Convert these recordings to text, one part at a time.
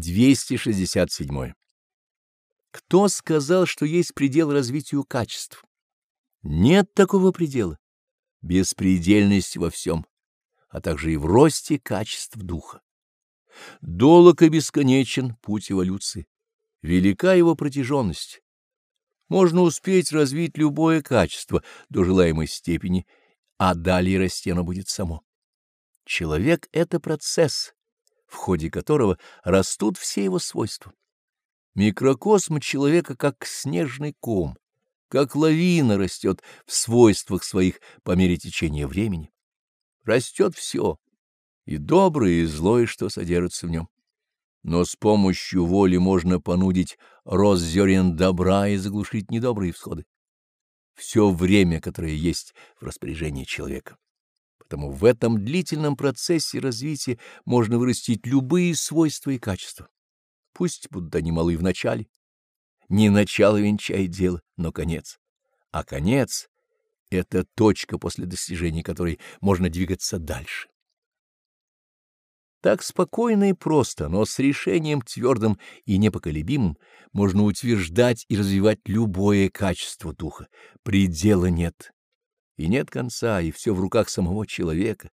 267. Кто сказал, что есть предел развитию качеств? Нет такого предела. Беспредельность во всем, а также и в росте качеств духа. Долог и бесконечен путь эволюции. Велика его протяженность. Можно успеть развить любое качество до желаемой степени, а далее расти оно будет само. Человек — это процесс, в ходе которого растут все его свойства. Микрокосм человека как снежный ком, как лавина растет в свойствах своих по мере течения времени. Растет все, и доброе, и злое, что содержится в нем. Но с помощью воли можно понудить рост зерен добра и заглушить недобрые всходы. Все время, которое есть в распоряжении человека. Потому в этом длительном процессе развития можно вырастить любые свойства и качества. Пусть будут они малы в начале. Не начало венчает дело, но конец. А конец — это точка, после достижения которой можно двигаться дальше. Так спокойно и просто, но с решением твердым и непоколебимым можно утверждать и развивать любое качество духа. Предела нет и нет конца, и все в руках самого человека.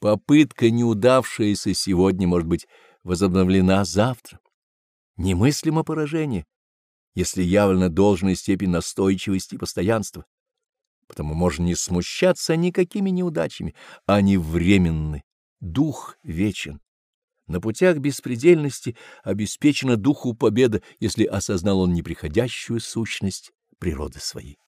Попытка, неудавшаяся сегодня, может быть возобновлена завтра. Немыслимо поражение, если явлена должная степень настойчивости и постоянства. Потому можно не смущаться никакими неудачами, они временны, дух вечен. На путях беспредельности обеспечена духу победа, если осознал он неприходящую сущность природы своей.